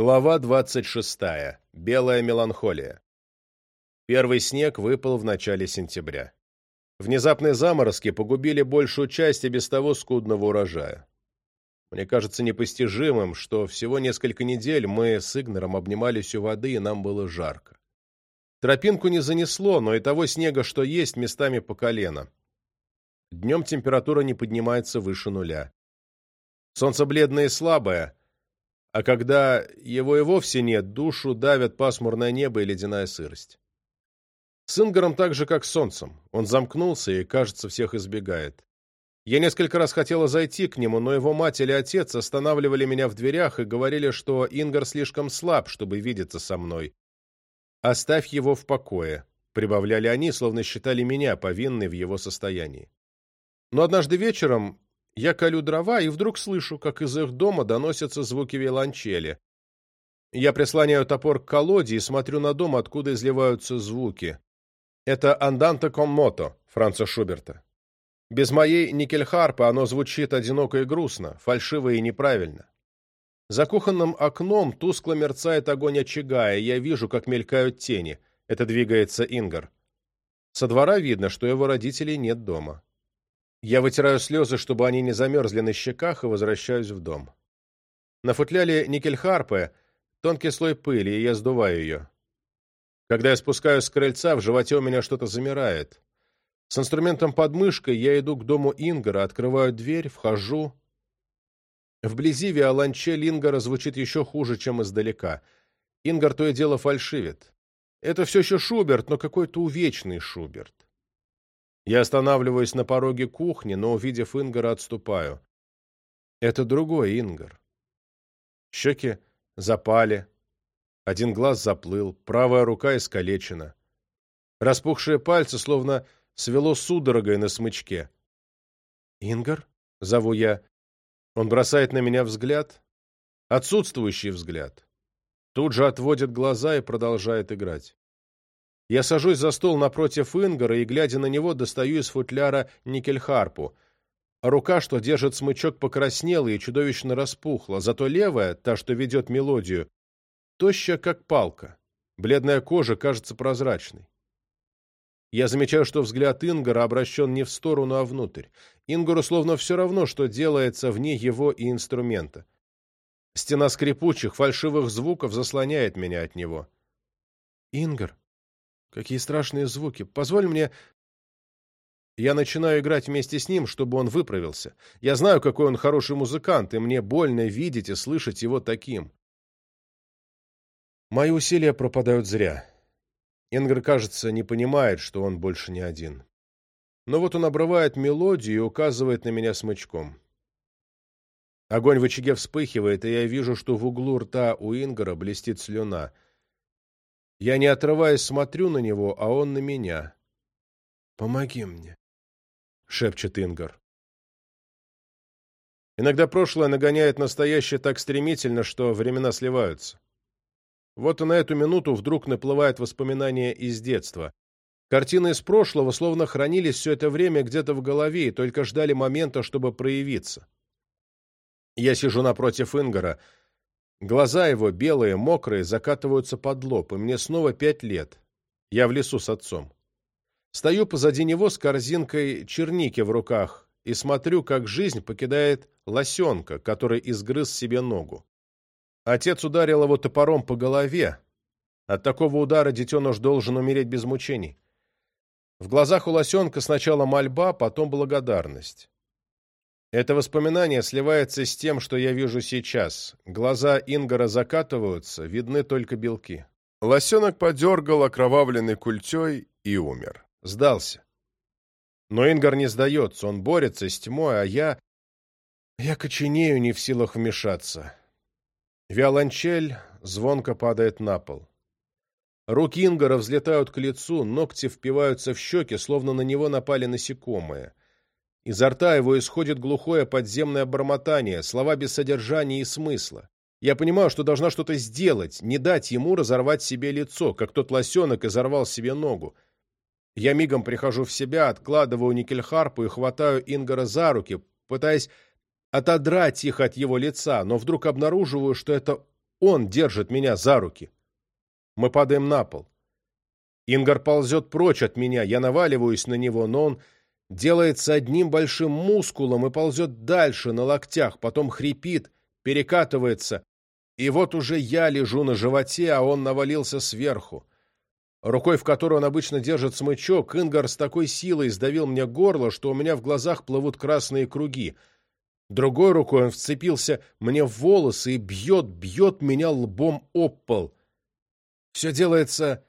Глава 26. Белая меланхолия. Первый снег выпал в начале сентября. Внезапные заморозки погубили большую часть и без того скудного урожая. Мне кажется непостижимым, что всего несколько недель мы с Игнером обнимались у воды, и нам было жарко. Тропинку не занесло, но и того снега, что есть, местами по колено. Днем температура не поднимается выше нуля. Солнце бледное и слабое — а когда его и вовсе нет, душу давят пасмурное небо и ледяная сырость. С Ингором так же, как с солнцем. Он замкнулся и, кажется, всех избегает. Я несколько раз хотела зайти к нему, но его мать или отец останавливали меня в дверях и говорили, что Ингар слишком слаб, чтобы видеться со мной. «Оставь его в покое», — прибавляли они, словно считали меня повинной в его состоянии. Но однажды вечером я колю дрова и вдруг слышу, как из их дома доносятся звуки виолончели. Я прислоняю топор к колоде и смотрю на дом, откуда изливаются звуки. Это «Анданте коммото» Франца Шуберта. Без моей никельхарпы оно звучит одиноко и грустно, фальшиво и неправильно. За кухонным окном тускло мерцает огонь очага, и я вижу, как мелькают тени. Это двигается Ингар. Со двора видно, что его родителей нет дома. Я вытираю слезы, чтобы они не замерзли на щеках, и возвращаюсь в дом. На футляре никель-харпы тонкий слой пыли, и я сдуваю ее. Когда я спускаюсь с крыльца, в животе у меня что-то замирает. С инструментом под мышкой я иду к дому Ингара, открываю дверь, вхожу. Вблизи виолончель Ингара звучит еще хуже, чем издалека. Ингар то и дело фальшивит. Это все еще Шуберт, но какой-то увечный Шуберт. Я останавливаюсь на пороге кухни, но, увидев Ингара, отступаю. Это другой Ингар. Щеки запали, один глаз заплыл, правая рука искалечена. Распухшие пальцы словно свело судорогой на смычке. «Ингар?» — зову я. Он бросает на меня взгляд, отсутствующий взгляд. Тут же отводит глаза и продолжает играть. Я сажусь за стол напротив Ингара и, глядя на него, достаю из футляра никель-харпу. Рука, что держит смычок, покраснела и чудовищно распухла, зато левая, та, что ведет мелодию, тощая как палка. Бледная кожа кажется прозрачной. Я замечаю, что взгляд Ингара обращен не в сторону, а внутрь. Ингору словно все равно, что делается вне его и инструмента. Стена скрипучих, фальшивых звуков заслоняет меня от него. «Ингар», Какие страшные звуки! Позволь мне...» Я начинаю играть вместе с ним, чтобы он выправился. Я знаю, какой он хороший музыкант, и мне больно видеть и слышать его таким. Мои усилия пропадают зря. Ингр, кажется, не понимает, что он больше не один. Но вот он обрывает мелодию и указывает на меня смычком. Огонь в очаге вспыхивает, и я вижу, что в углу рта у Ингара блестит слюна — я не отрываясь смотрю на него, а он на меня. «Помоги мне», — шепчет Ингар. Иногда прошлое нагоняет настоящее так стремительно, что времена сливаются. Вот и на эту минуту вдруг наплывает воспоминание из детства. Картины из прошлого словно хранились все это время где-то в голове и только ждали момента, чтобы проявиться. Я сижу напротив Ингара — Глаза его белые, мокрые, закатываются под лоб, и мне снова пять лет. Я в лесу с отцом. Стою позади него с корзинкой черники в руках и смотрю, как жизнь покидает лосенка, который изгрыз себе ногу. Отец ударил его топором по голове. От такого удара детеныш должен умереть без мучений. В глазах у лосенка сначала мольба, потом благодарность. Это воспоминание сливается с тем, что я вижу сейчас. Глаза Ингора закатываются, видны только белки. Лосенок подергал окровавленный культей и умер. Сдался. Но Ингар не сдается, он борется с тьмой, а я... Я коченею, не в силах вмешаться. Виолончель звонко падает на пол. Руки Ингара взлетают к лицу, ногти впиваются в щеки, словно на него напали насекомые. Изо рта его исходит глухое подземное бормотание, слова без содержания и смысла. Я понимаю, что должна что-то сделать, не дать ему разорвать себе лицо, как тот лосенок изорвал себе ногу. Я мигом прихожу в себя, откладываю никельхарпу и хватаю Ингара за руки, пытаясь отодрать их от его лица, но вдруг обнаруживаю, что это он держит меня за руки. Мы падаем на пол. Ингар ползет прочь от меня, я наваливаюсь на него, но он делается одним большим мускулом и ползет дальше на локтях, потом хрипит, перекатывается. И вот уже я лежу на животе, а он навалился сверху. Рукой, в которой он обычно держит смычок, Ингар с такой силой сдавил мне горло, что у меня в глазах плывут красные круги. Другой рукой он вцепился мне в волосы и бьет, бьет меня лбом об пол. Все делается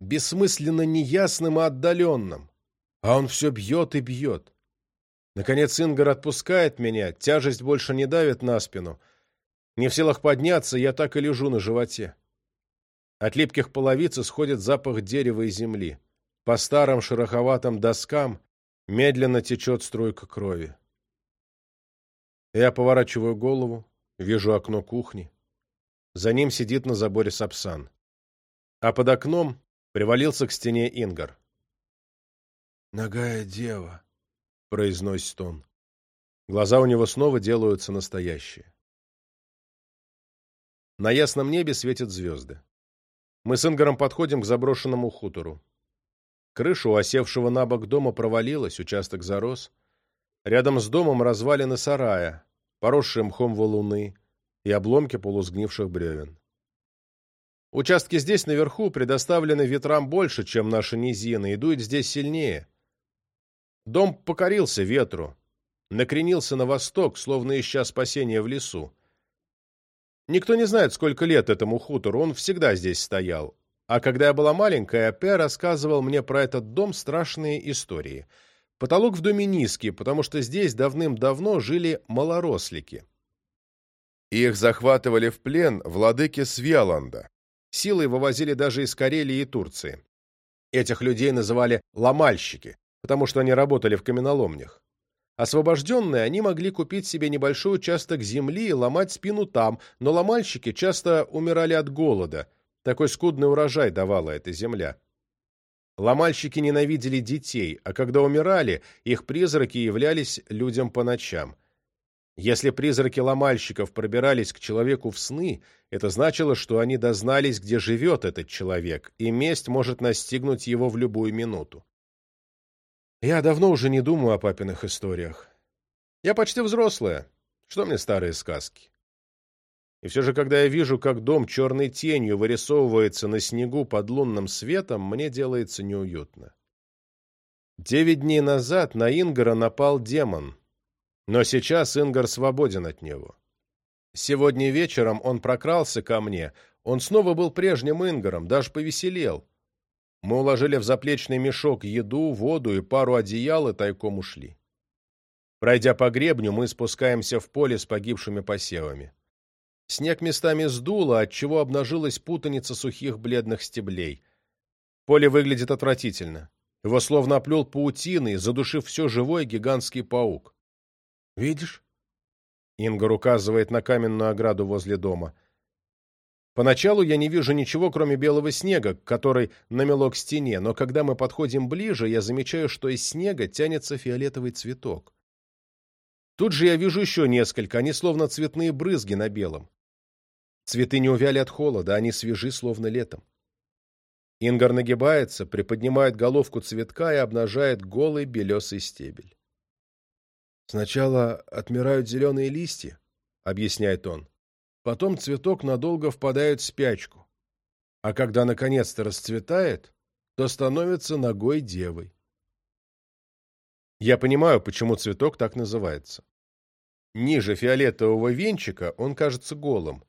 бессмысленно неясным и отдаленным. А он все бьет и бьет. Наконец Ингар отпускает меня, тяжесть больше не давит на спину. Не в силах подняться, я так и лежу на животе. От липких половиц исходит запах дерева и земли. По старым шероховатым доскам медленно течет струйка крови. Я поворачиваю голову, вижу окно кухни. За ним сидит на заборе сапсан. А под окном привалился к стене Ингар. Ногая дева, произносит он. Глаза у него снова делаются настоящие. На ясном небе светят звезды. Мы с Ингаром подходим к заброшенному хутору. Крыша у осевшего на бок дома провалилась, участок зарос. Рядом с домом развалины сарая, поросшие мхом валуны и обломки полусгнивших бревен. Участки здесь наверху предоставлены ветрам больше, чем наши низины, и дует здесь сильнее — Дом покорился ветру, накренился на восток, словно ища спасения в лесу. Никто не знает, сколько лет этому хутору, он всегда здесь стоял. А когда я была маленькая, Пе рассказывал мне про этот дом страшные истории. Потолок в доме низкий, потому что здесь давным-давно жили малорослики. Их захватывали в плен владыки Свяланда. Силой вывозили даже из Карелии и Турции. Этих людей называли «ломальщики», потому что они работали в каменоломнях. Освобожденные, они могли купить себе небольшой участок земли и ломать спину там, но ломальщики часто умирали от голода. Такой скудный урожай давала эта земля. Ломальщики ненавидели детей, а когда умирали, их призраки являлись людям по ночам. Если призраки ломальщиков пробирались к человеку в сны, это значило, что они дознались, где живет этот человек, и месть может настигнуть его в любую минуту. Я давно уже не думаю о папиных историях. Я почти взрослая. Что мне старые сказки? И все же, когда я вижу, как дом черной тенью вырисовывается на снегу под лунным светом, мне делается неуютно. Девять дней назад на Ингара напал демон, но сейчас Ингар свободен от него. Сегодня вечером он прокрался ко мне, он снова был прежним Ингаром, даже повеселел. Мы уложили в заплечный мешок еду, воду и пару одеял и тайком ушли. Пройдя по гребню, мы спускаемся в поле с погибшими посевами. Снег местами сдуло, отчего обнажилась путаница сухих бледных стеблей. Поле выглядит отвратительно. Его словно оплел паутиной, задушив все живое гигантский паук. «Видишь?» Ингар указывает на каменную ограду возле дома — Поначалу я не вижу ничего, кроме белого снега, который намело к стене, но когда мы подходим ближе, я замечаю, что из снега тянется фиолетовый цветок. Тут же я вижу еще несколько, они словно цветные брызги на белом. Цветы не увяли от холода, они свежи, словно летом. Ингар нагибается, приподнимает головку цветка и обнажает голый белесый стебель. «Сначала отмирают зеленые листья», — объясняет он. Потом цветок надолго впадает в спячку, а когда наконец-то расцветает, то становится ногой девой. Я понимаю, почему цветок так называется. Ниже фиолетового венчика он кажется голым.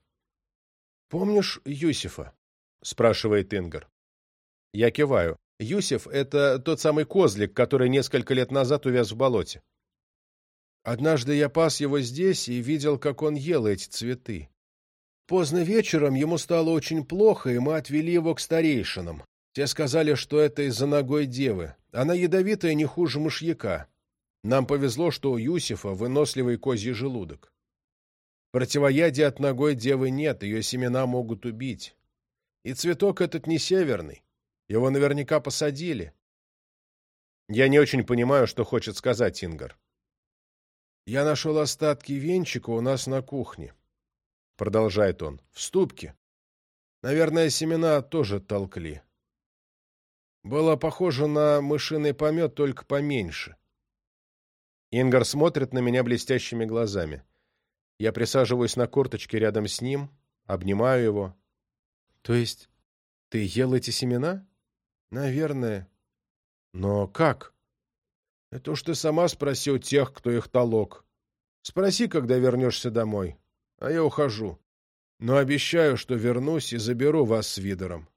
«Помнишь Юсифа?» — спрашивает Ингар. Я киваю. Юсиф — это тот самый козлик, который несколько лет назад увяз в болоте. Однажды я пас его здесь и видел, как он ел эти цветы. Поздно вечером ему стало очень плохо, и мы отвели его к старейшинам. Те сказали, что это из-за ногой девы. Она ядовитая не хуже мышьяка. Нам повезло, что у Юсифа выносливый козий желудок. Противоядия от ногой девы нет, ее семена могут убить. И цветок этот не северный. Его наверняка посадили. Я не очень понимаю, что хочет сказать Ингар. Я нашел остатки венчика у нас на кухне продолжает он, — в ступке, Наверное, семена тоже толкли. Было похоже на мышиный помет, только поменьше». Ингар смотрит на меня блестящими глазами. Я присаживаюсь на корточке рядом с ним, обнимаю его. «То есть ты ел эти семена?» «Наверное. Но как?» «Это уж ты сама спроси у тех, кто их толок. Спроси, когда вернешься домой а я ухожу. Но обещаю, что вернусь и заберу вас с Видером.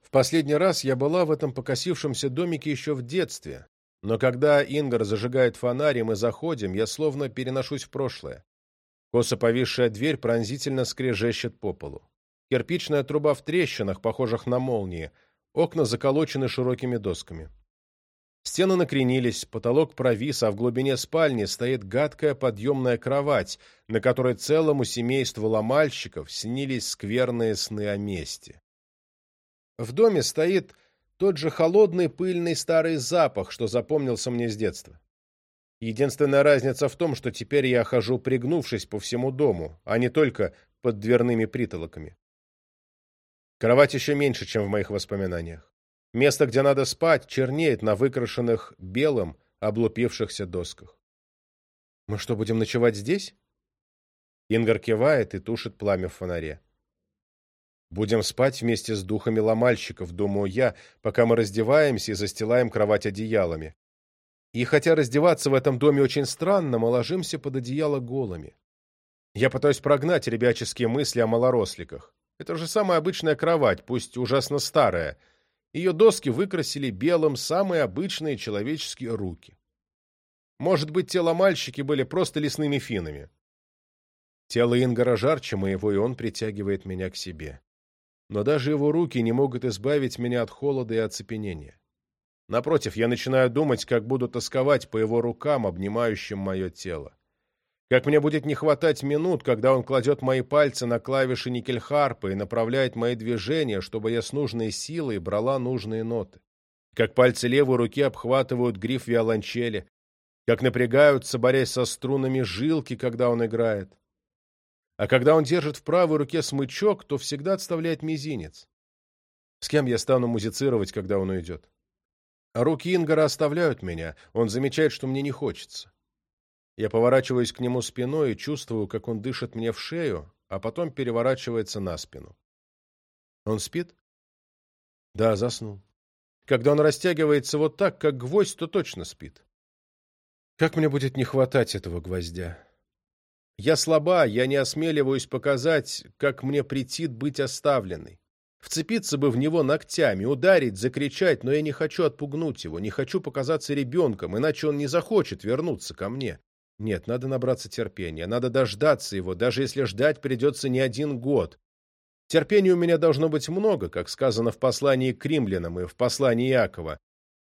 В последний раз я была в этом покосившемся домике еще в детстве, но когда Ингар зажигает фонарь, и мы заходим, я словно переношусь в прошлое. Косо повисшая дверь пронзительно скрежещет по полу. Кирпичная труба в трещинах, похожих на молнии, окна заколочены широкими досками. Стены накренились, потолок провис, а в глубине спальни стоит гадкая подъемная кровать, на которой целому семейству ломальщиков снились скверные сны о мести. В доме стоит тот же холодный пыльный старый запах, что запомнился мне с детства. Единственная разница в том, что теперь я хожу пригнувшись по всему дому, а не только под дверными притолоками. Кровать еще меньше, чем в моих воспоминаниях. Место, где надо спать, чернеет на выкрашенных белым облупившихся досках. «Мы что, будем ночевать здесь?» Ингар кивает и тушит пламя в фонаре. «Будем спать вместе с духами ломальщиков, думаю я, пока мы раздеваемся и застилаем кровать одеялами. И хотя раздеваться в этом доме очень странно, мы ложимся под одеяло голыми. Я пытаюсь прогнать ребяческие мысли о малоросликах. Это же самая обычная кровать, пусть ужасно старая» Ее доски выкрасили белым самые обычные человеческие руки. Может быть, тело мальчики были просто лесными финами. Тело Ингара жарче моего, и он притягивает меня к себе. Но даже его руки не могут избавить меня от холода и оцепенения. Напротив, я начинаю думать, как буду тосковать по его рукам, обнимающим мое тело. Как мне будет не хватать минут, когда он кладет мои пальцы на клавиши никельхарпы и направляет мои движения, чтобы я с нужной силой брала нужные ноты. Как пальцы левой руки обхватывают гриф виолончели, как напрягаются, борясь со струнами, жилки, когда он играет. А когда он держит в правой руке смычок, то всегда отставляет мизинец. С кем я стану музицировать, когда он уйдет? А руки Ингара оставляют меня, он замечает, что мне не хочется. Я поворачиваюсь к нему спиной и чувствую, как он дышит мне в шею, а потом переворачивается на спину. Он спит? Да, заснул. Когда он растягивается вот так, как гвоздь, то точно спит. Как мне будет не хватать этого гвоздя? Я слаба, я не осмеливаюсь показать, как мне претит быть оставленной. Вцепиться бы в него ногтями, ударить, закричать, но я не хочу отпугнуть его, не хочу показаться ребенком, иначе он не захочет вернуться ко мне. Нет, надо набраться терпения, надо дождаться его, даже если ждать придется не один год. Терпения у меня должно быть много, как сказано в послании к римлянам и в послании Иакова.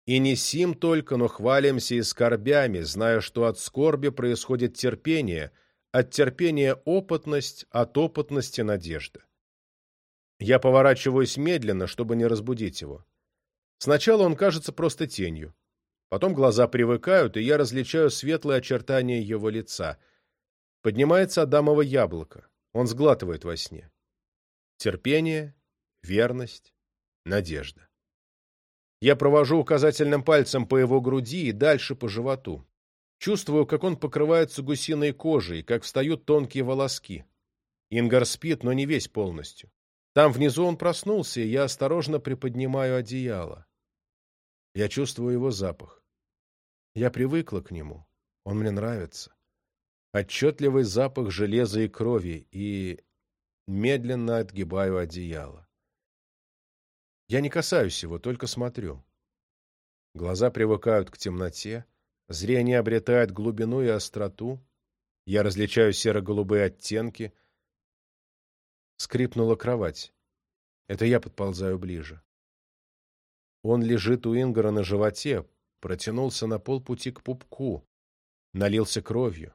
И не сим только, но хвалимся и скорбями, зная, что от скорби происходит терпение, от терпения – опытность, от опытности – надежда. Я поворачиваюсь медленно, чтобы не разбудить его. Сначала он кажется просто тенью. Потом глаза привыкают, и я различаю светлые очертания его лица. Поднимается Адамово яблоко. Он сглатывает во сне. Терпение, верность, надежда. Я провожу указательным пальцем по его груди и дальше по животу. Чувствую, как он покрывается гусиной кожей, как встают тонкие волоски. Ингар спит, но не весь полностью. Там внизу он проснулся, и я осторожно приподнимаю одеяло. Я чувствую его запах. Я привыкла к нему. Он мне нравится. Отчетливый запах железа и крови и... Медленно отгибаю одеяло. Я не касаюсь его, только смотрю. Глаза привыкают к темноте, зрение обретает глубину и остроту. Я различаю серо-голубые оттенки. Скрипнула кровать. Это я подползаю ближе. Он лежит у Ингара на животе, протянулся на полпути к пупку, налился кровью.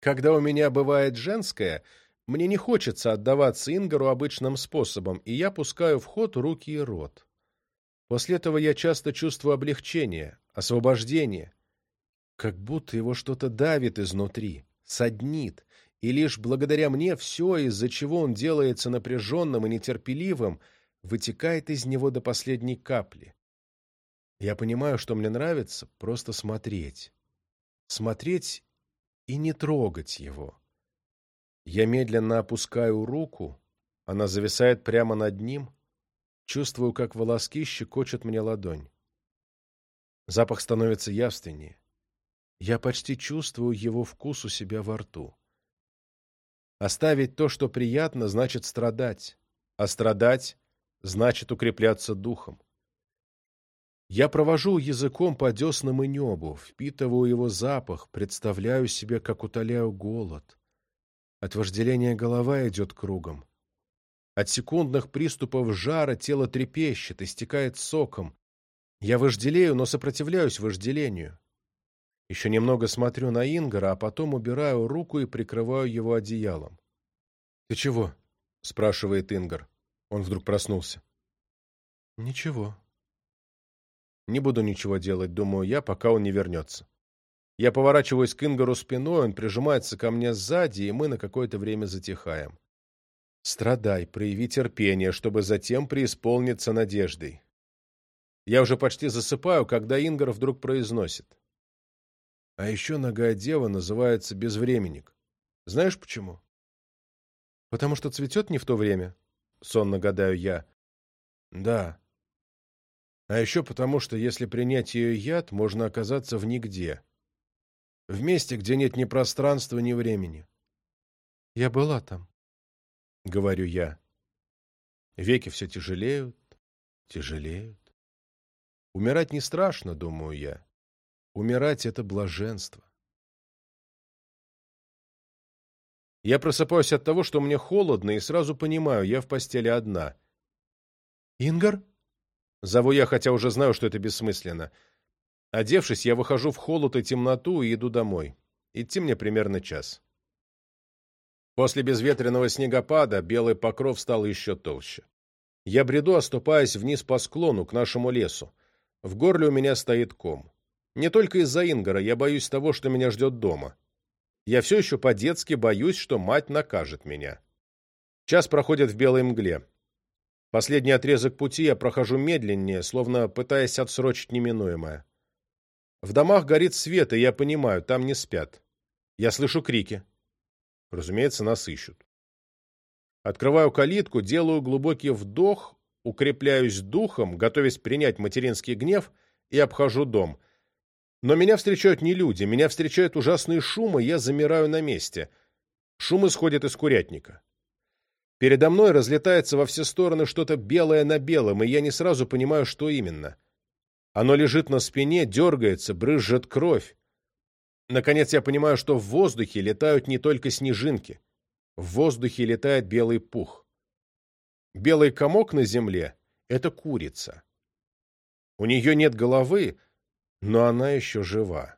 Когда у меня бывает женское, мне не хочется отдаваться Ингару обычным способом, и я пускаю в ход руки и рот. После этого я часто чувствую облегчение, освобождение, как будто его что-то давит изнутри, саднит, и лишь благодаря мне все, из-за чего он делается напряженным и нетерпеливым, вытекает из него до последней капли. Я понимаю, что мне нравится просто смотреть. Смотреть и не трогать его. Я медленно опускаю руку, она зависает прямо над ним, чувствую, как волоски щекочут мне ладонь. Запах становится явственнее. Я почти чувствую его вкус у себя во рту. Оставить то, что приятно, значит страдать, а страдать значит укрепляться духом. Я провожу языком по деснам и небу, впитываю его запах, представляю себе, как утоляю голод. От вожделения голова идет кругом. От секундных приступов жара тело трепещет, истекает соком. Я вожделею, но сопротивляюсь вожделению. Еще немного смотрю на Ингара, а потом убираю руку и прикрываю его одеялом. «Ты чего?» — спрашивает Ингар. Он вдруг проснулся. «Ничего», не буду ничего делать, думаю я, пока он не вернется. Я поворачиваюсь к Ингару спиной, он прижимается ко мне сзади, и мы на какое-то время затихаем. Страдай, прояви терпение, чтобы затем преисполниться надеждой. Я уже почти засыпаю, когда Ингар вдруг произносит. А еще ногая дева называется безвременник. Знаешь почему? Потому что цветет не в то время, сонно гадаю я. Да, а еще потому, что если принять ее яд, можно оказаться в нигде. В месте, где нет ни пространства, ни времени. Я была там, — говорю я. Веки все тяжелеют, тяжелеют. Умирать не страшно, думаю я. Умирать — это блаженство. Я просыпаюсь от того, что мне холодно, и сразу понимаю, я в постели одна. «Ингар — Ингар? Зову я, хотя уже знаю, что это бессмысленно. Одевшись, я выхожу в холод и темноту и иду домой. Идти мне примерно час. После безветренного снегопада белый покров стал еще толще. Я бреду, оступаясь вниз по склону, к нашему лесу. В горле у меня стоит ком. Не только из-за Ингара, я боюсь того, что меня ждет дома. Я все еще по-детски боюсь, что мать накажет меня. Час проходит в белой мгле. Последний отрезок пути я прохожу медленнее, словно пытаясь отсрочить неминуемое. В домах горит свет, и я понимаю, там не спят. Я слышу крики. Разумеется, нас ищут. Открываю калитку, делаю глубокий вдох, укрепляюсь духом, готовясь принять материнский гнев, и обхожу дом. Но меня встречают не люди, меня встречают ужасные шумы, я замираю на месте. Шум исходит из курятника. Передо мной разлетается во все стороны что-то белое на белом, и я не сразу понимаю, что именно. Оно лежит на спине, дергается, брызжет кровь. Наконец я понимаю, что в воздухе летают не только снежинки. В воздухе летает белый пух. Белый комок на земле — это курица. У нее нет головы, но она еще жива.